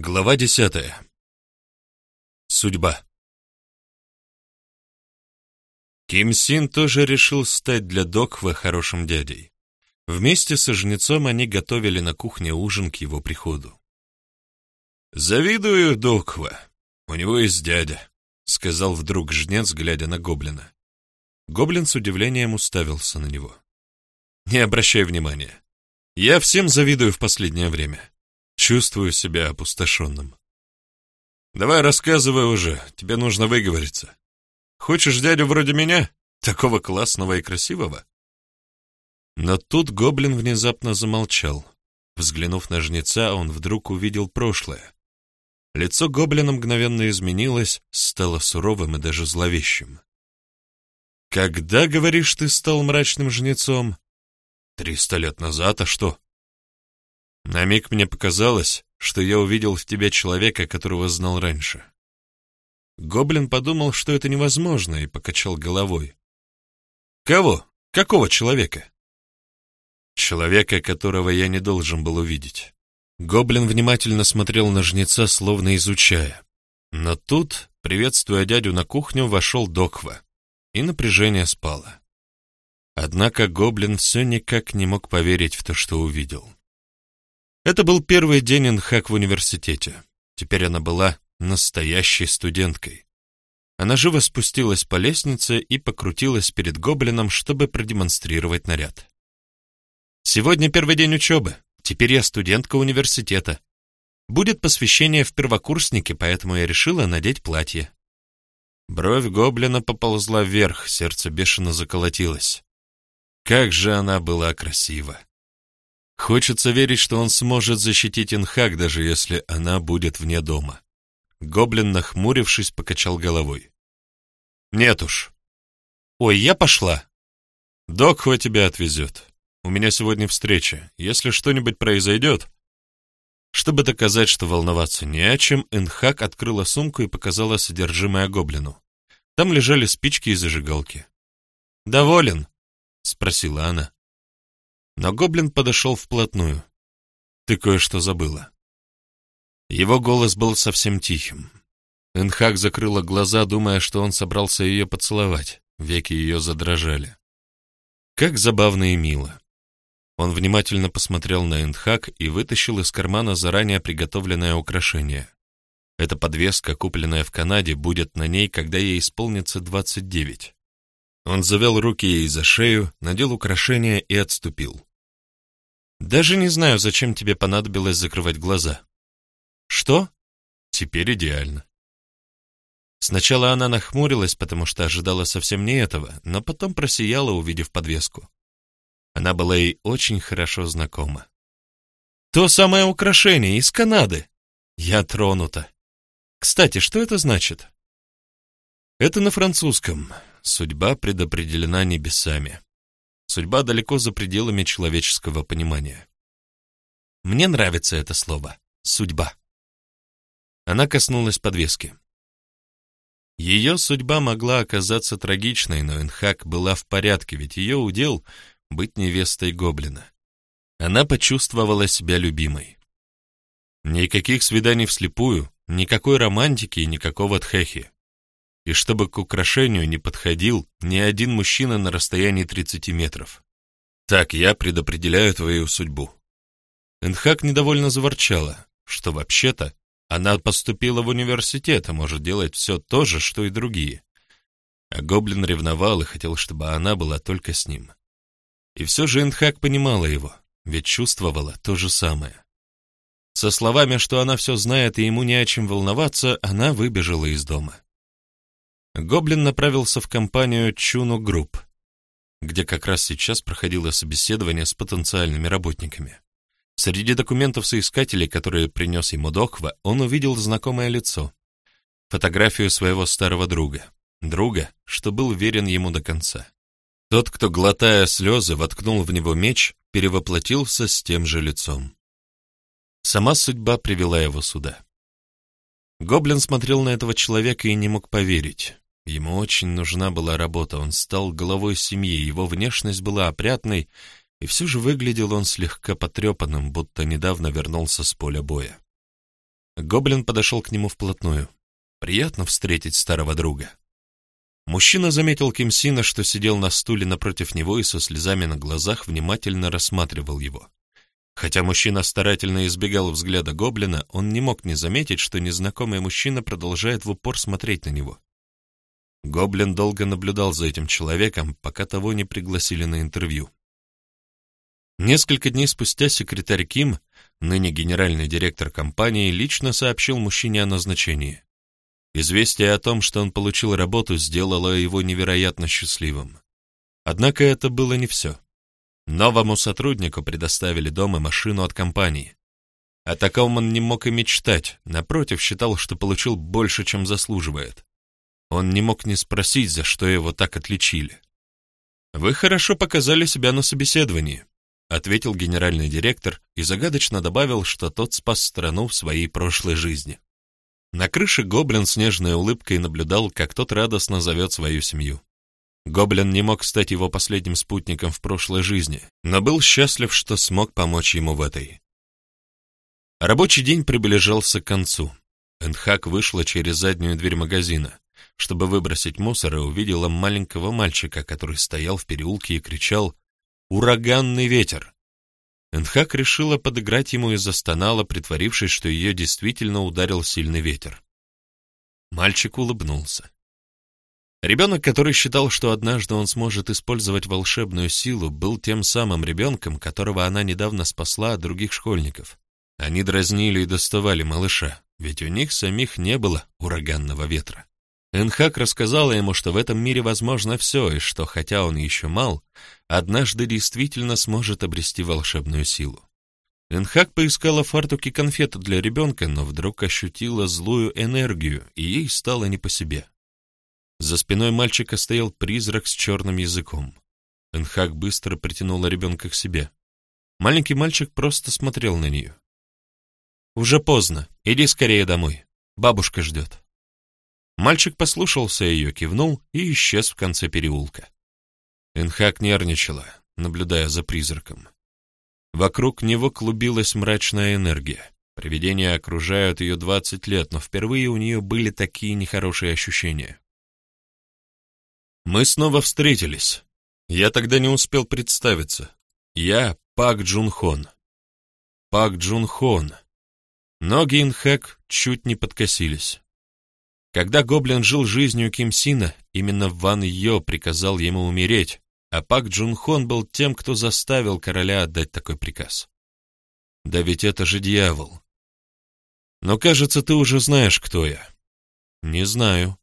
Глава десятая. Судьба. Ким Син тоже решил стать для Докхва хорошим дядей. Вместе со жнецом они готовили на кухне ужин к его приходу. «Завидую Докхва. У него есть дядя», — сказал вдруг жнец, глядя на гоблина. Гоблин с удивлением уставился на него. «Не обращай внимания. Я всем завидую в последнее время. Чувствую себя опустошенным. Давай рассказывай уже, тебе нужно выговориться. Хочешь дядю вроде меня, такого классного и красивого? Но тут гоблин внезапно замолчал. Взглянув на жнеца, он вдруг увидел прошлое. Лицо гоблина мгновенно изменилось, стало суровым и даже зловещим. «Когда, говоришь, ты стал мрачным жнецом?» «Триста лет назад, а что?» На миг мне показалось, что я увидел в тебе человека, которого знал раньше. Гоблин подумал, что это невозможно, и покачал головой. Кого? Какого человека? Человека, которого я не должен был увидеть. Гоблин внимательно смотрел на жнеца, словно изучая. Но тут, приветствуя дядю на кухню, вошел Доква, и напряжение спало. Однако гоблин все никак не мог поверить в то, что увидел. Это был первый день Инхак в университете. Теперь она была настоящей студенткой. Она живо спустилась по лестнице и покрутилась перед гоблином, чтобы продемонстрировать наряд. «Сегодня первый день учебы. Теперь я студентка университета. Будет посвящение в первокурснике, поэтому я решила надеть платье». Бровь гоблина поползла вверх, сердце бешено заколотилось. Как же она была красива! Хочется верить, что он сможет защитить Инхак, даже если она будет вне дома. Гоблин, нахмурившись, покачал головой. «Нет уж». «Ой, я пошла». «Докхва тебя отвезет. У меня сегодня встреча. Если что-нибудь произойдет...» Чтобы доказать, что волноваться не о чем, Инхак открыла сумку и показала содержимое гоблину. Там лежали спички и зажигалки. «Доволен?» — спросила она. Но гоблин подошел вплотную. «Ты кое-что забыла». Его голос был совсем тихим. Энхак закрыла глаза, думая, что он собрался ее поцеловать. Веки ее задрожали. Как забавно и мило. Он внимательно посмотрел на Энхак и вытащил из кармана заранее приготовленное украшение. Эта подвеска, купленная в Канаде, будет на ней, когда ей исполнится 29. Он завел руки ей за шею, надел украшение и отступил. Даже не знаю, зачем тебе понадобилось закрывать глаза. Что? Теперь идеально. Сначала она нахмурилась, потому что ожидала совсем не этого, но потом просияла, увидев подвеску. Она была ей очень хорошо знакома. То самое украшение из Канады. Я тронута. Кстати, что это значит? Это на французском. Судьба предопределена небесами. Судьба далеко за пределами человеческого понимания. Мне нравится это слово «судьба». Она коснулась подвески. Ее судьба могла оказаться трагичной, но Энхак была в порядке, ведь ее удел — быть невестой гоблина. Она почувствовала себя любимой. Никаких свиданий вслепую, никакой романтики и никакого тхехи и чтобы к украшению не подходил ни один мужчина на расстоянии 30 метров. Так я предопределяю твою судьбу. Энхак недовольно заворчала, что вообще-то она поступила в университет, а может делать все то же, что и другие. А гоблин ревновал и хотел, чтобы она была только с ним. И все же Энхак понимала его, ведь чувствовала то же самое. Со словами, что она все знает и ему не о чем волноваться, она выбежала из дома. Гоблин направился в компанию Чуну Групп, где как раз сейчас проходило собеседование с потенциальными работниками. Среди документов соискателей, которые принес ему Доква, он увидел знакомое лицо. Фотографию своего старого друга. Друга, что был верен ему до конца. Тот, кто, глотая слезы, воткнул в него меч, перевоплотился с тем же лицом. Сама судьба привела его сюда. Гоблин смотрел на этого человека и не мог поверить. Ему очень нужна была работа, он стал головой семьи, его внешность была опрятной, и все же выглядел он слегка потрепанным, будто недавно вернулся с поля боя. Гоблин подошел к нему вплотную. Приятно встретить старого друга. Мужчина заметил Кимсина, что сидел на стуле напротив него и со слезами на глазах внимательно рассматривал его. Хотя мужчина старательно избегал взгляда гоблина, он не мог не заметить, что незнакомый мужчина продолжает в упор смотреть на него. Гоблин долго наблюдал за этим человеком, пока того не пригласили на интервью. Несколько дней спустя секретарь Ким, ныне генеральный директор компании, лично сообщил мужчине о назначении. Известие о том, что он получил работу, сделало его невероятно счастливым. Однако это было не все. Новому сотруднику предоставили дом и машину от компании. О таком он не мог и мечтать, напротив, считал, что получил больше, чем заслуживает. Он не мог не спросить, за что его так отличили. «Вы хорошо показали себя на собеседовании», ответил генеральный директор и загадочно добавил, что тот спас страну в своей прошлой жизни. На крыше гоблин с нежной улыбкой наблюдал, как тот радостно зовет свою семью. Гоблин не мог стать его последним спутником в прошлой жизни, но был счастлив, что смог помочь ему в этой. Рабочий день приближался к концу. Энхак вышла через заднюю дверь магазина, чтобы выбросить мусор, и увидела маленького мальчика, который стоял в переулке и кричал «Ураганный ветер!». Энхак решила подыграть ему и застонала, притворившись, что ее действительно ударил сильный ветер. Мальчик улыбнулся. Ребенок, который считал, что однажды он сможет использовать волшебную силу, был тем самым ребенком, которого она недавно спасла от других школьников. Они дразнили и доставали малыша, ведь у них самих не было ураганного ветра. Энхак рассказала ему, что в этом мире возможно все, и что, хотя он еще мал, однажды действительно сможет обрести волшебную силу. Энхак поискала фартуки конфеты для ребенка, но вдруг ощутила злую энергию, и ей стало не по себе. За спиной мальчика стоял призрак с черным языком. Энхак быстро притянула ребенка к себе. Маленький мальчик просто смотрел на нее. «Уже поздно, иди скорее домой, бабушка ждет». Мальчик послушался ее, кивнул и исчез в конце переулка. Энхак нервничала, наблюдая за призраком. Вокруг него клубилась мрачная энергия. Привидения окружают ее двадцать лет, но впервые у нее были такие нехорошие ощущения. Мы снова встретились. Я тогда не успел представиться. Я Пак Джун Хон. Пак Джун Хон. Ноги Инхэк чуть не подкосились. Когда гоблин жил жизнью Ким Сина, именно Ван Йо приказал ему умереть, а Пак Джун Хон был тем, кто заставил короля отдать такой приказ. Да ведь это же дьявол. Но, кажется, ты уже знаешь, кто я. Не знаю.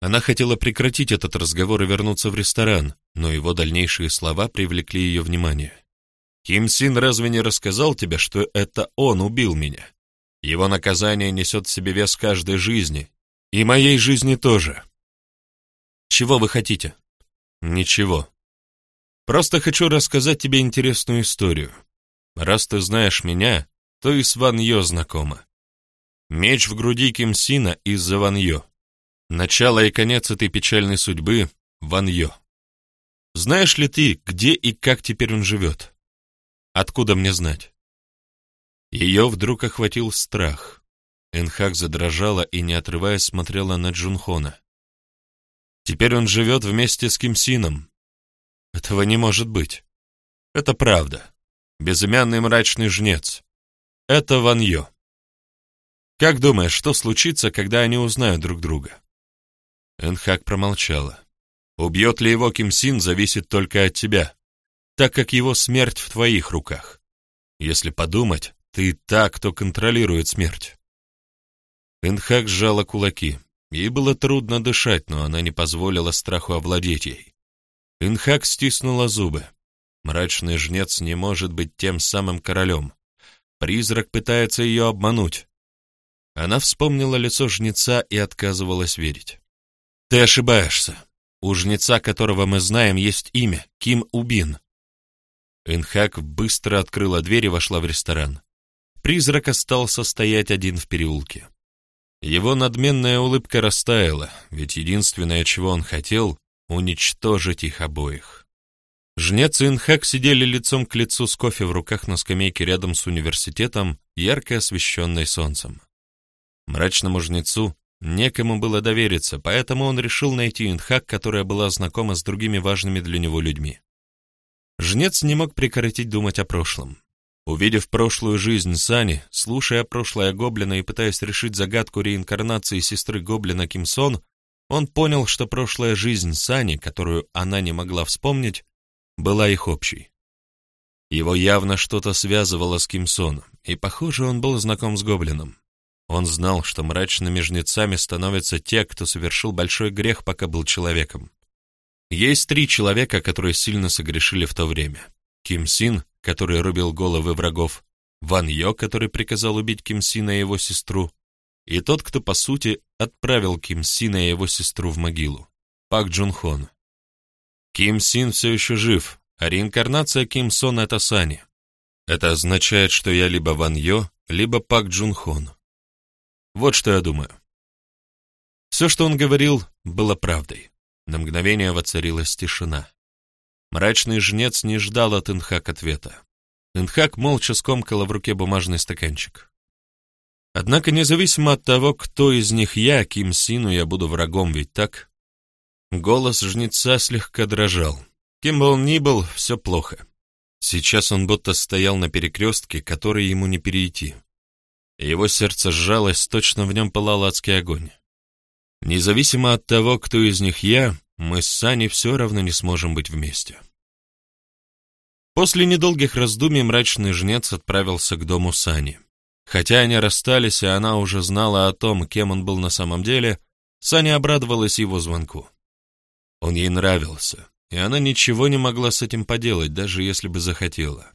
Она хотела прекратить этот разговор и вернуться в ресторан, но его дальнейшие слова привлекли ее внимание. Ким Син разве не рассказал тебе, что это он убил меня? Его наказание несет в себе вес каждой жизни, и моей жизни тоже. Чего вы хотите? Ничего. Просто хочу рассказать тебе интересную историю. Раз ты знаешь меня, то и с Ван Йо знакома. Меч в груди Ким Сина из-за Ван Йо. Начало и конец этой печальной судьбы — Ван Йо. Знаешь ли ты, где и как теперь он живет? Откуда мне знать? Ее вдруг охватил страх. Энхак задрожала и, не отрываясь, смотрела на Джунхона. «Теперь он живет вместе с Кимсином. Этого не может быть. Это правда. Безымянный мрачный жнец. Это Ваньё. Как думаешь, что случится, когда они узнают друг друга?» Энхак промолчала. «Убьет ли его Кимсин, зависит только от тебя, так как его смерть в твоих руках. Если подумать, ты та, кто контролирует смерть. Инхак сжала кулаки. Ей было трудно дышать, но она не позволила страху овладеть ей. Инхак стиснула зубы. Мрачный жнец не может быть тем самым королем. Призрак пытается ее обмануть. Она вспомнила лицо жнеца и отказывалась верить. «Ты ошибаешься. У жнеца, которого мы знаем, есть имя — Ким Убин». Инхак быстро открыла дверь и вошла в ресторан. Призрак остался стоять один в переулке. Его надменная улыбка растаяла, ведь единственное, чего он хотел — уничтожить их обоих. Жнец и Инхак сидели лицом к лицу с кофе в руках на скамейке рядом с университетом, ярко освещенной солнцем. Мрачному жнецу некому было довериться, поэтому он решил найти Инхак, которая была знакома с другими важными для него людьми. Жнец не мог прекратить думать о прошлом. Увидев прошлую жизнь Сани, слушая прошлое Гоблина и пытаясь решить загадку реинкарнации сестры Гоблина Кимсон, он понял, что прошлая жизнь Сани, которую она не могла вспомнить, была их общей. Его явно что-то связывало с Кимсон, и, похоже, он был знаком с Гоблином. Он знал, что мрачными жнецами становятся те, кто совершил большой грех, пока был человеком. Есть три человека, которые сильно согрешили в то время. Ким Син, который рубил головы врагов, Ван Йо, который приказал убить Ким Сина и его сестру, и тот, кто, по сути, отправил Ким Сина и его сестру в могилу, Пак Джун Хон. Ким Син все еще жив, а реинкарнация Ким Сон — это Сани. Это означает, что я либо Ван Йо, либо Пак Джун Хон. Вот что я думаю. Все, что он говорил, было правдой. На мгновение воцарилась тишина. Мрачный жнец не ждал от Инхак ответа. Инхак молча скомкала в руке бумажный стаканчик. Однако, независимо от того, кто из них я, Ким Сину я буду врагом, ведь так? Голос жнеца слегка дрожал. Кем бы он ни был, все плохо. Сейчас он будто стоял на перекрестке, который ему не перейти. Его сердце сжалось, точно в нем пылал адский огонь. Независимо от того, кто из них я, мы с Саней все равно не сможем быть вместе. После недолгих раздумий мрачный жнец отправился к дому Сани. Хотя они расстались, и она уже знала о том, кем он был на самом деле, Саня обрадовалась его звонку. Он ей нравился, и она ничего не могла с этим поделать, даже если бы захотела.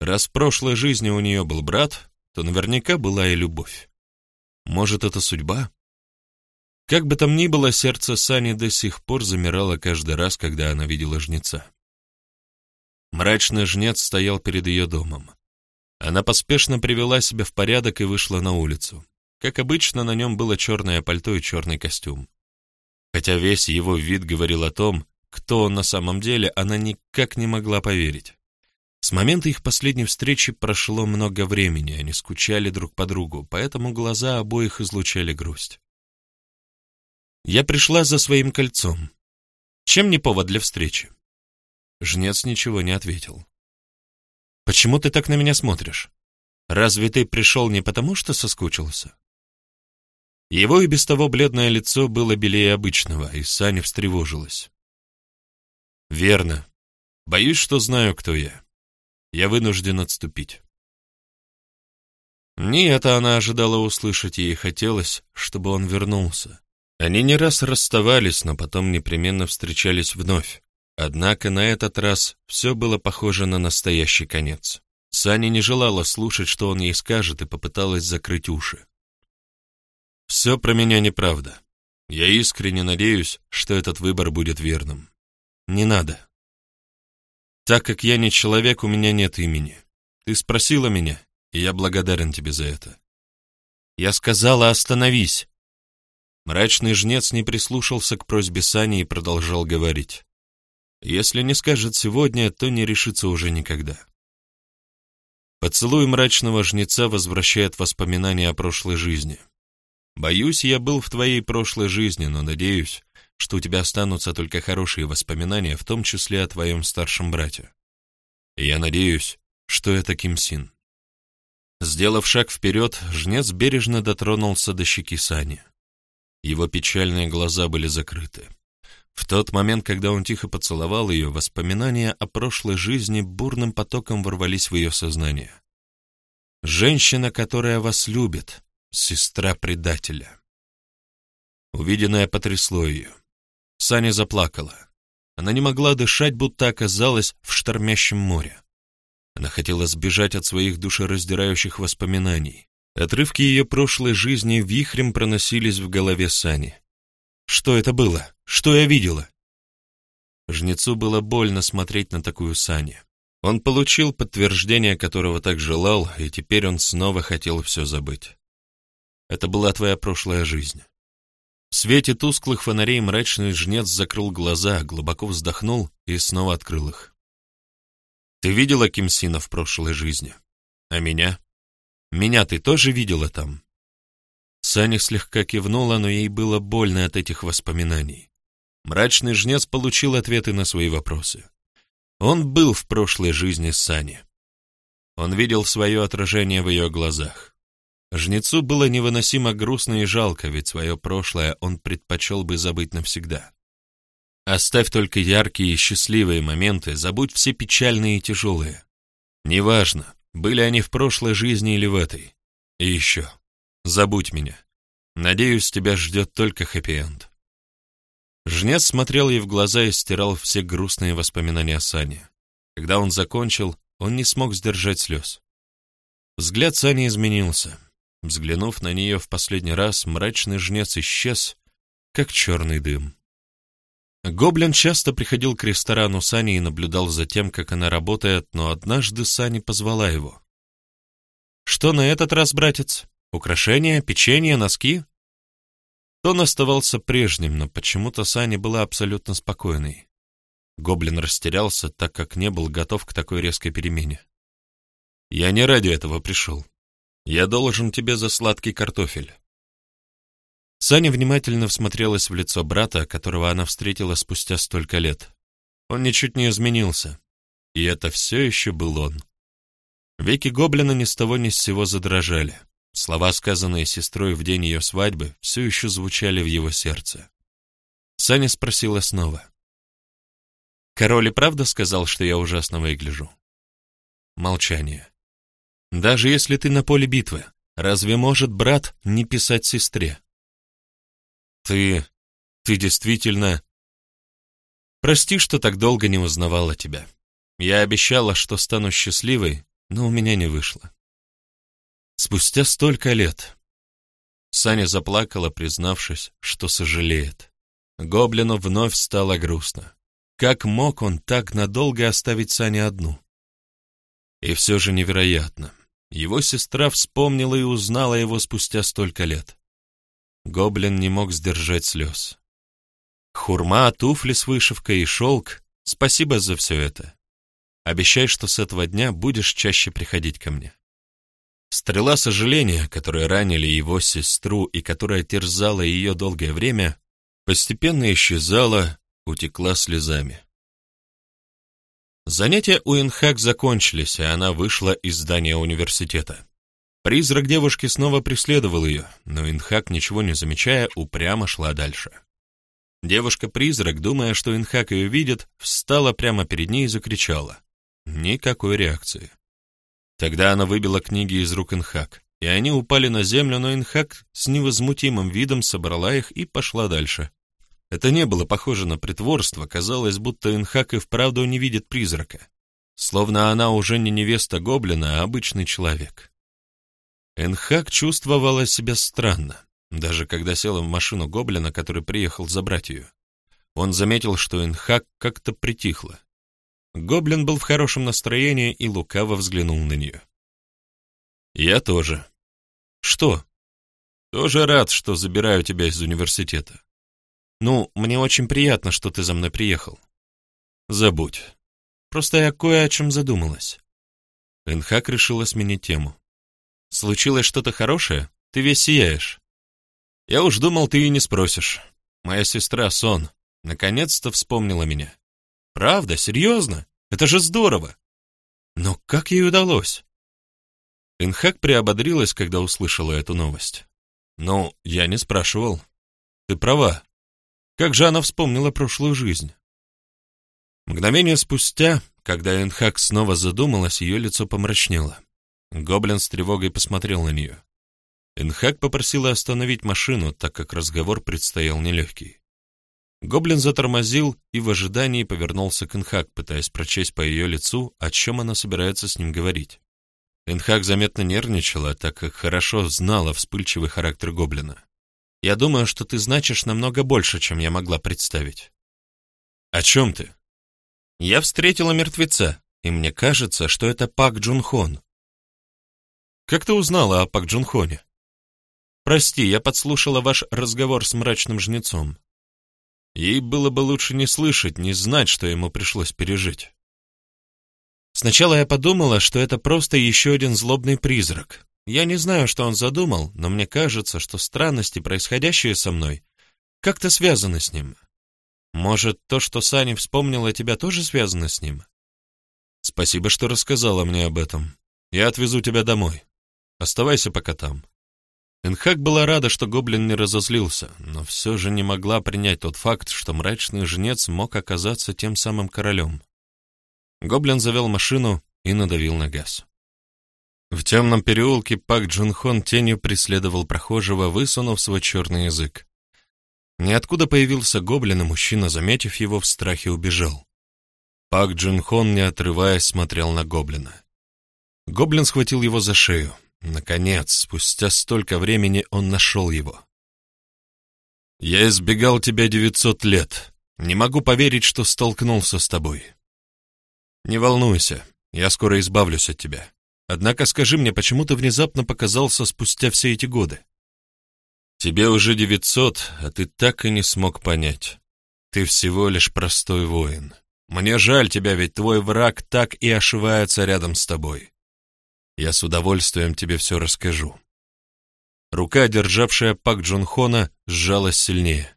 Раз в прошлой жизни у нее был брат, то наверняка была и любовь. Может, это судьба? Как бы там ни было, сердце Сани до сих пор замирало каждый раз, когда она видела жнеца. Мрачный жнец стоял перед ее домом. Она поспешно привела себя в порядок и вышла на улицу. Как обычно, на нем было черное пальто и черный костюм. Хотя весь его вид говорил о том, кто он на самом деле, она никак не могла поверить. С момента их последней встречи прошло много времени, они скучали друг по другу, поэтому глаза обоих излучали грусть. «Я пришла за своим кольцом. Чем не повод для встречи?» Жнец ничего не ответил. «Почему ты так на меня смотришь? Разве ты пришел не потому, что соскучился?» Его и без того бледное лицо было белее обычного, и Саня встревожилась. Верно. Боюсь, что знаю, кто я. Я вынужден отступить. Не это она ожидала услышать, ей хотелось, чтобы он вернулся. Они не раз расставались, но потом непременно встречались вновь. Однако на этот раз все было похоже на настоящий конец. Саня не желала слушать, что он ей скажет, и попыталась закрыть уши. «Все про меня неправда. Я искренне надеюсь, что этот выбор будет верным. Не надо. Так как я не человек, у меня нет имени. Ты спросила меня, и я благодарен тебе за это. Я сказала, остановись. Мрачный жнец не прислушался к просьбе Сани и продолжал говорить. Если не скажет сегодня, то не решится уже никогда. Поцелуй мрачного жнеца возвращает воспоминания о прошлой жизни. Боюсь, я был в твоей прошлой жизни, но надеюсь, что у тебя останутся только хорошие воспоминания, в том числе о твоем старшем брате. Я надеюсь, что это Ким Син. Сделав шаг вперед, жнец бережно дотронулся до щеки Сани. Его печальные глаза были закрыты. В тот момент, когда он тихо поцеловал ее, воспоминания о прошлой жизни бурным потоком ворвались в ее сознание. «Женщина, которая вас любит, сестра предателя». Увиденное потрясло ее. Саня заплакала. Она не могла дышать, будто оказалась в штормящем море. Она хотела сбежать от своих душераздирающих воспоминаний. Отрывки ее прошлой жизни вихрем проносились в голове Сани. Что это было? Что я видела? Жнецу было больно смотреть на такую Сани. Он получил подтверждение, которого так желал, и теперь он снова хотел все забыть. Это была твоя прошлая жизнь. В свете тусклых фонарей мрачный жнец закрыл глаза, глубоко вздохнул и снова открыл их. «Ты видела Кимсина в прошлой жизни? А меня? Меня ты тоже видела там?» Саня слегка кивнула, но ей было больно от этих воспоминаний. Мрачный жнец получил ответы на свои вопросы. Он был в прошлой жизни Сани. Он видел свое отражение в ее глазах. Жнецу было невыносимо грустно и жалко, ведь свое прошлое он предпочел бы забыть навсегда. Оставь только яркие и счастливые моменты, забудь все печальные и тяжелые. Неважно, были они в прошлой жизни или в этой. И еще, забудь меня. Надеюсь, тебя ждет только хэппи-энд. Жнец смотрел ей в глаза и стирал все грустные воспоминания о Сане. Когда он закончил, он не смог сдержать слез. Взгляд Сани изменился. Взглянув на нее в последний раз, мрачный жнец исчез, как черный дым. Гоблин часто приходил к ресторану Сани и наблюдал за тем, как она работает, но однажды Сани позвала его. «Что на этот раз, братец? Украшения, печенье, носки?» Тон оставался прежним, но почему-то Сани была абсолютно спокойной. Гоблин растерялся, так как не был готов к такой резкой перемене. «Я не ради этого пришел. Я должен тебе за сладкий картофель. Саня внимательно всмотрелась в лицо брата, которого она встретила спустя столько лет. Он ничуть не изменился. И это все еще был он. Веки гоблина ни с того ни с сего задрожали. Слова, сказанные сестрой в день ее свадьбы, все еще звучали в его сердце. Саня спросила снова. «Король и правда сказал, что я ужасно выгляжу?» Молчание. «Даже если ты на поле битвы, разве может брат не писать сестре?» Ты... ты действительно... Прости, что так долго не узнавала тебя. Я обещала, что стану счастливой, но у меня не вышло. Спустя столько лет... Саня заплакала, признавшись, что сожалеет. Гоблину вновь стало грустно. Как мог он так надолго оставить Саню одну? И все же невероятно. Его сестра вспомнила и узнала его спустя столько лет. Гоблин не мог сдержать слез. Хурма, туфли с вышивкой и шелк — спасибо за все это. Обещай, что с этого дня будешь чаще приходить ко мне. Стрела сожаления, которая ранили его сестру и которая терзала ее долгое время, постепенно исчезала, утекла слезами. Занятия у Инхак закончились, и она вышла из здания университета. Призрак девушки снова преследовал ее, но Инхак, ничего не замечая, упрямо шла дальше. Девушка-призрак, думая, что Инхак ее видит, встала прямо перед ней и закричала. Никакой реакции. Тогда она выбила книги из рук Инхак, и они упали на землю, но Инхак с невозмутимым видом собрала их и пошла дальше. Это не было похоже на притворство, казалось, будто Инхак и вправду не видит призрака. Словно она уже не невеста гоблина, а обычный человек. Энхак чувствовала себя странно, даже когда села в машину гоблина, который приехал забрать ее. Он заметил, что Энхак как-то притихла. Гоблин был в хорошем настроении и лукаво взглянул на нее. «Я тоже». «Что?» «Тоже рад, что забираю тебя из университета». «Ну, мне очень приятно, что ты за мной приехал». «Забудь. Просто я кое о чем задумалась». Энхак решила сменить тему. Случилось что-то хорошее? Ты весь сияешь. Я уж думал, ты и не спросишь. Моя сестра Сон наконец-то вспомнила меня. Правда? Серьезно? Это же здорово! Но как ей удалось? Инхак приободрилась, когда услышала эту новость. Ну, я не спрашивал. Ты права. Как же она вспомнила прошлую жизнь? Мгновение спустя, когда Энхак снова задумалась, ее лицо помрачнело. Гоблин с тревогой посмотрел на нее. Инхак попросила остановить машину, так как разговор предстоял нелегкий. Гоблин затормозил и в ожидании повернулся к Инхак, пытаясь прочесть по ее лицу, о чем она собирается с ним говорить. Инхак заметно нервничала, так как хорошо знала вспыльчивый характер гоблина. «Я думаю, что ты значишь намного больше, чем я могла представить». «О чем ты?» «Я встретила мертвеца, и мне кажется, что это Пак Джунхон, как ты узнала о Пак Джунхоне? Прости, я подслушала ваш разговор с мрачным жнецом. Ей было бы лучше не слышать, не знать, что ему пришлось пережить. Сначала я подумала, что это просто еще один злобный призрак, Я не знаю, что он задумал, но мне кажется, что странности, происходящие со мной, как-то связаны с ним. Может, то, что Саня вспомнила тебя, тоже связано с ним? Спасибо, что рассказала мне об этом. Я отвезу тебя домой. Оставайся пока там. Энхак была рада, что гоблин не разозлился, но все же не могла принять тот факт, что мрачный жнец мог оказаться тем самым королем. Гоблин завел машину и надавил на газ. В темном переулке Пак Джунхон тенью преследовал прохожего, высунув свой черный язык. Ниоткуда появился гоблин, и мужчина, заметив его, в страхе убежал. Пак Джунхон, не отрываясь, смотрел на гоблина. Гоблин схватил его за шею. Наконец, спустя столько времени он нашел его. «Я избегал тебя девятьсот лет. Не могу поверить, что столкнулся с тобой. Не волнуйся, я скоро избавлюсь от тебя. Однако скажи мне, почему ты внезапно показался спустя все эти годы? Тебе уже девятьсот, а ты так и не смог понять. Ты всего лишь простой воин. Мне жаль тебя, ведь твой враг так и ошивается рядом с тобой. Я с удовольствием тебе все расскажу. Рука, державшая Пак Джунхона, сжалась сильнее.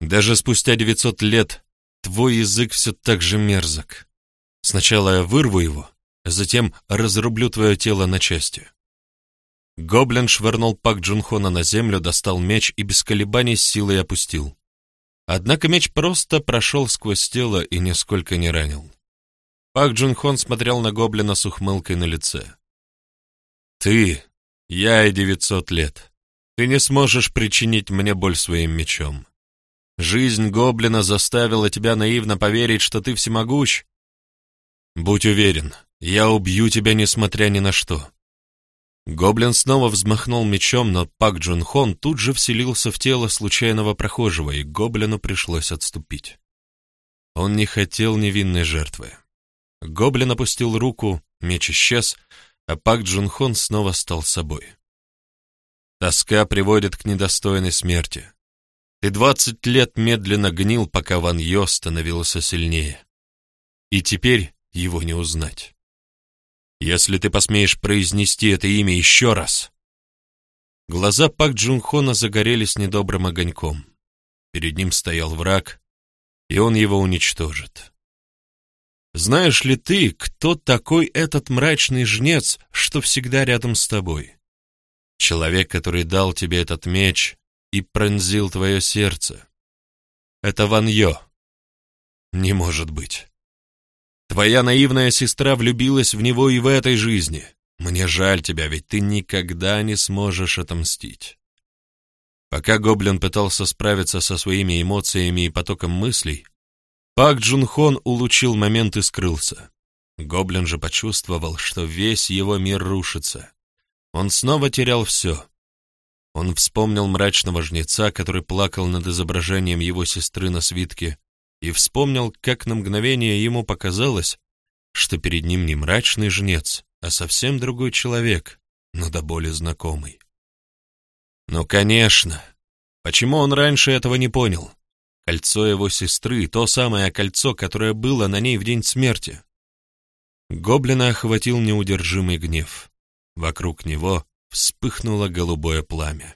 Даже спустя девятьсот лет твой язык все так же мерзок. Сначала я вырву его, а затем разрублю твое тело на части. Гоблин швырнул Пак Джунхона на землю, достал меч и без колебаний силой опустил. Однако меч просто прошел сквозь тело и нисколько не ранил. Пак Джунхон смотрел на гоблина с ухмылкой на лице. «Ты, я и девятьсот лет. Ты не сможешь причинить мне боль своим мечом. Жизнь гоблина заставила тебя наивно поверить, что ты всемогущ, Будь уверен, я убью тебя, несмотря ни на что. Гоблин снова взмахнул мечом, но Пак Джун Хон тут же вселился в тело случайного прохожего, и гоблину пришлось отступить. Он не хотел невинной жертвы. Гоблин опустил руку, меч исчез, а Пак Джун Хон снова стал собой. Тоска приводит к недостойной смерти. Ты двадцать лет медленно гнил, пока Ван Йо становился сильнее. И теперь его не узнать. Если ты посмеешь произнести это имя еще раз...» Глаза Пак Джунхона загорелись недобрым огоньком. Перед ним стоял враг, и он его уничтожит. Знаешь ли ты, кто такой этот мрачный жнец, что всегда рядом с тобой? Человек, который дал тебе этот меч и пронзил твое сердце. Это Ван Йо. Не может быть. Твоя наивная сестра влюбилась в него и в этой жизни. Мне жаль тебя, ведь ты никогда не сможешь отомстить. Пока гоблин пытался справиться со своими эмоциями и потоком мыслей, Пак Джунхон улучил момент и скрылся. Гоблин же почувствовал, что весь его мир рушится. Он снова терял все. Он вспомнил мрачного жнеца, который плакал над изображением его сестры на свитке, и вспомнил, как на мгновение ему показалось, что перед ним не мрачный жнец, а совсем другой человек, но до боли знакомый. Ну, конечно. Почему он раньше этого не понял? Кольцо его сестры, то самое кольцо, которое было на ней в день смерти. Гоблина охватил неудержимый гнев. Вокруг него вспыхнуло голубое пламя.